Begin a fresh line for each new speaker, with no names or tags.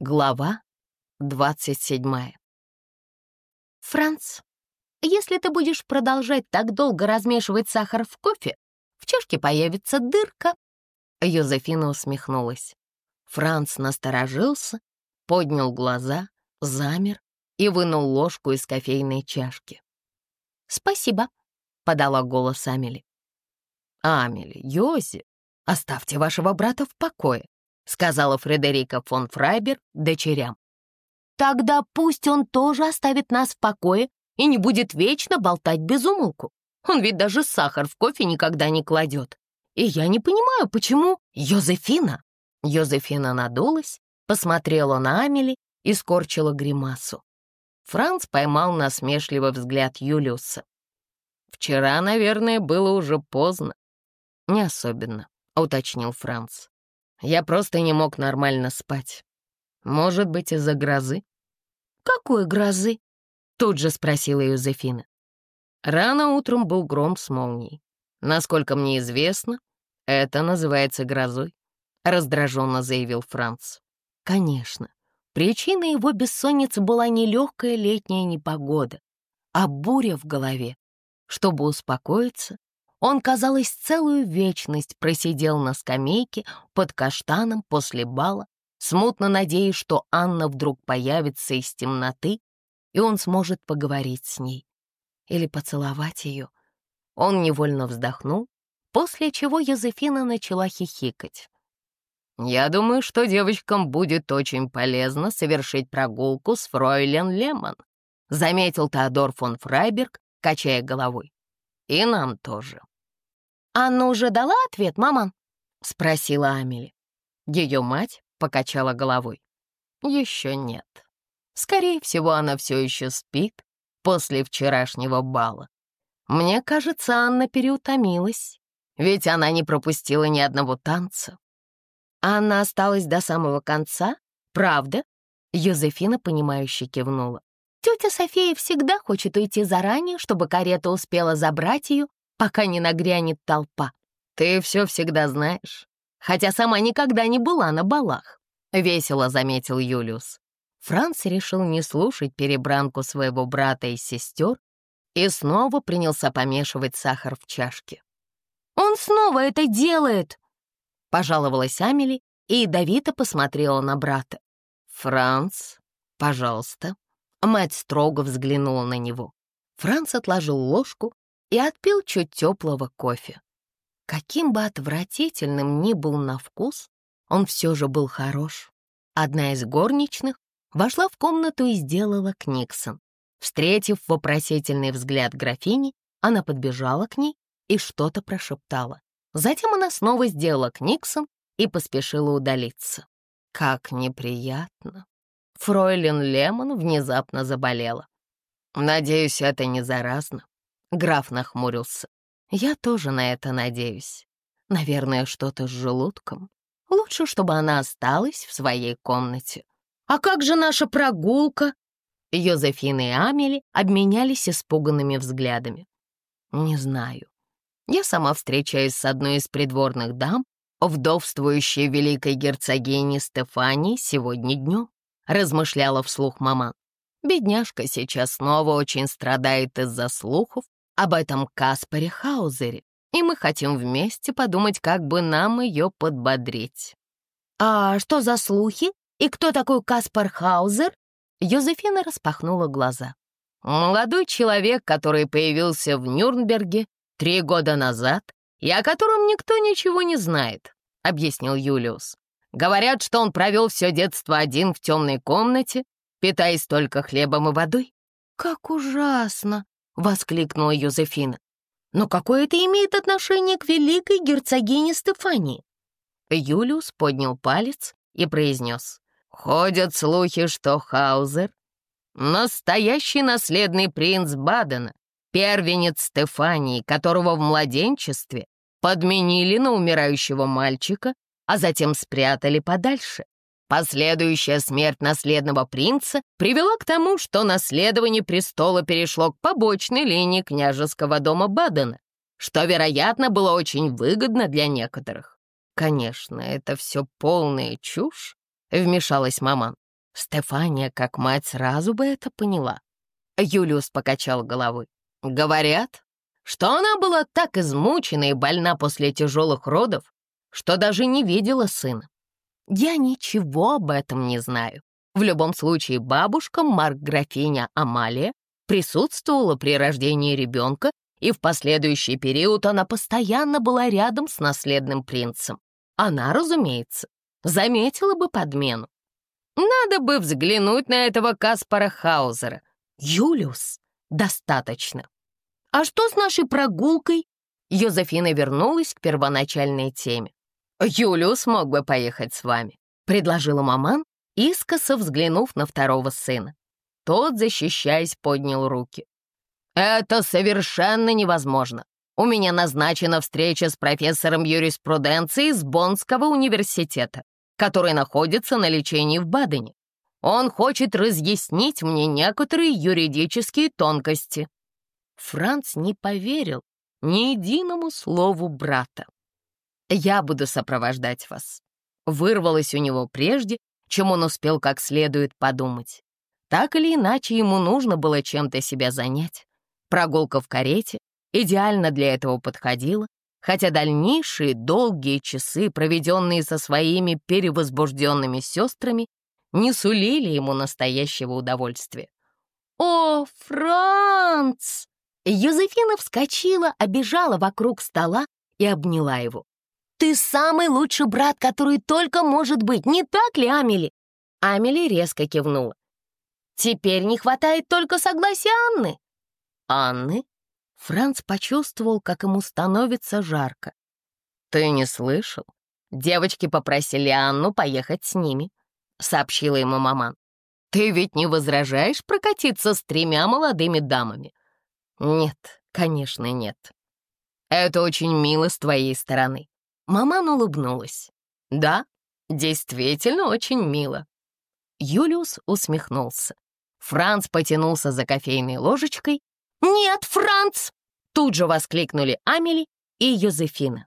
Глава 27 «Франц, если ты будешь продолжать так долго размешивать сахар в кофе, в чашке появится дырка». Йозефина усмехнулась. Франц насторожился, поднял глаза, замер и вынул ложку из кофейной чашки. «Спасибо», — подала голос Амели. «Амели, Йози, оставьте вашего брата в покое сказала Фредерика фон Фрайбер дочерям. «Тогда пусть он тоже оставит нас в покое и не будет вечно болтать без умолку. Он ведь даже сахар в кофе никогда не кладет. И я не понимаю, почему Йозефина?» Йозефина надулась, посмотрела на Амели и скорчила гримасу. Франц поймал насмешливый взгляд Юлиуса. «Вчера, наверное, было уже поздно». «Не особенно», — уточнил Франц. Я просто не мог нормально спать. Может быть, из-за грозы? «Какой грозы?» — тут же спросила Юзефина. Рано утром был гром с молнией. Насколько мне известно, это называется грозой, — раздраженно заявил Франц. Конечно, причиной его бессонницы была не легкая летняя непогода, а буря в голове. Чтобы успокоиться, он, казалось, целую вечность просидел на скамейке под каштаном после бала, смутно надеясь, что Анна вдруг появится из темноты, и он сможет поговорить с ней или поцеловать ее. Он невольно вздохнул, после чего Йозефина начала хихикать. «Я думаю, что девочкам будет очень полезно совершить прогулку с фройлен Лемон», заметил Теодор фон Фрайберг, качая головой. «И нам тоже». «Анна уже дала ответ, мама?» — спросила Амели. Ее мать покачала головой. «Еще нет. Скорее всего, она все еще спит после вчерашнего бала. Мне кажется, Анна переутомилась, ведь она не пропустила ни одного танца. Анна осталась до самого конца, правда?» Юзефина, понимающе кивнула. Тетя София всегда хочет уйти заранее, чтобы карета успела забрать ее пока не нагрянет толпа. Ты все всегда знаешь, хотя сама никогда не была на балах», — весело заметил Юлиус. Франц решил не слушать перебранку своего брата и сестер и снова принялся помешивать сахар в чашке. «Он снова это делает!» — пожаловалась Амели и ядовито посмотрела на брата. «Франц, пожалуйста». Мать строго взглянула на него. Франц отложил ложку и отпил чуть теплого кофе. Каким бы отвратительным ни был на вкус, он все же был хорош. Одна из горничных вошла в комнату и сделала Книксон. Встретив вопросительный взгляд графини, она подбежала к ней и что-то прошептала. Затем она снова сделала Книксон и поспешила удалиться. Как неприятно. Фройлен Лемон внезапно заболела. Надеюсь, это не заразно. Граф нахмурился. «Я тоже на это надеюсь. Наверное, что-то с желудком. Лучше, чтобы она осталась в своей комнате. А как же наша прогулка?» Йозефина и Амели обменялись испуганными взглядами. «Не знаю. Я сама встречаюсь с одной из придворных дам, вдовствующей великой герцогини Стефании сегодня днем», размышляла вслух мама. «Бедняжка сейчас снова очень страдает из-за слухов об этом Каспаре Хаузере, и мы хотим вместе подумать, как бы нам ее подбодрить». «А что за слухи? И кто такой Каспар Хаузер?» Йозефина распахнула глаза. «Молодой человек, который появился в Нюрнберге три года назад и о котором никто ничего не знает», — объяснил Юлиус. «Говорят, что он провел все детство один в темной комнате, питаясь только хлебом и водой». «Как ужасно!» — воскликнула Юзефина. «Но какое это имеет отношение к великой герцогине Стефании?» Юлиус поднял палец и произнес. «Ходят слухи, что Хаузер — настоящий наследный принц Бадена, первенец Стефании, которого в младенчестве подменили на умирающего мальчика, а затем спрятали подальше. Последующая смерть наследного принца привела к тому, что наследование престола перешло к побочной линии княжеского дома Бадена, что, вероятно, было очень выгодно для некоторых. «Конечно, это все полная чушь», — вмешалась мама. Стефания, как мать, сразу бы это поняла. Юлиус покачал головой. Говорят, что она была так измучена и больна после тяжелых родов, что даже не видела сына. Я ничего об этом не знаю. В любом случае, бабушка Марк-графиня Амалия присутствовала при рождении ребенка, и в последующий период она постоянно была рядом с наследным принцем. Она, разумеется, заметила бы подмену. Надо бы взглянуть на этого Каспара Хаузера. Юлиус, достаточно. А что с нашей прогулкой? Йозефина вернулась к первоначальной теме. «Юлиус мог бы поехать с вами», — предложила маман, искоса взглянув на второго сына. Тот, защищаясь, поднял руки. «Это совершенно невозможно. У меня назначена встреча с профессором юриспруденции из Боннского университета который находится на лечении в Бадене. Он хочет разъяснить мне некоторые юридические тонкости». Франц не поверил ни единому слову брата. «Я буду сопровождать вас», — вырвалось у него прежде, чем он успел как следует подумать. Так или иначе, ему нужно было чем-то себя занять. Прогулка в карете идеально для этого подходила, хотя дальнейшие долгие часы, проведенные со своими перевозбужденными сестрами, не сулили ему настоящего удовольствия. «О, Франц!» Юзефина вскочила, обежала вокруг стола и обняла его. «Ты самый лучший брат, который только может быть, не так ли, Амели?» Амели резко кивнула. «Теперь не хватает только согласия Анны». «Анны?» Франц почувствовал, как ему становится жарко. «Ты не слышал? Девочки попросили Анну поехать с ними», — сообщила ему маман. «Ты ведь не возражаешь прокатиться с тремя молодыми дамами?» «Нет, конечно, нет. Это очень мило с твоей стороны». Маман улыбнулась. «Да, действительно очень мило». Юлиус усмехнулся. Франц потянулся за кофейной ложечкой «Нет, Франц!» Тут же воскликнули Амели и Йозефина.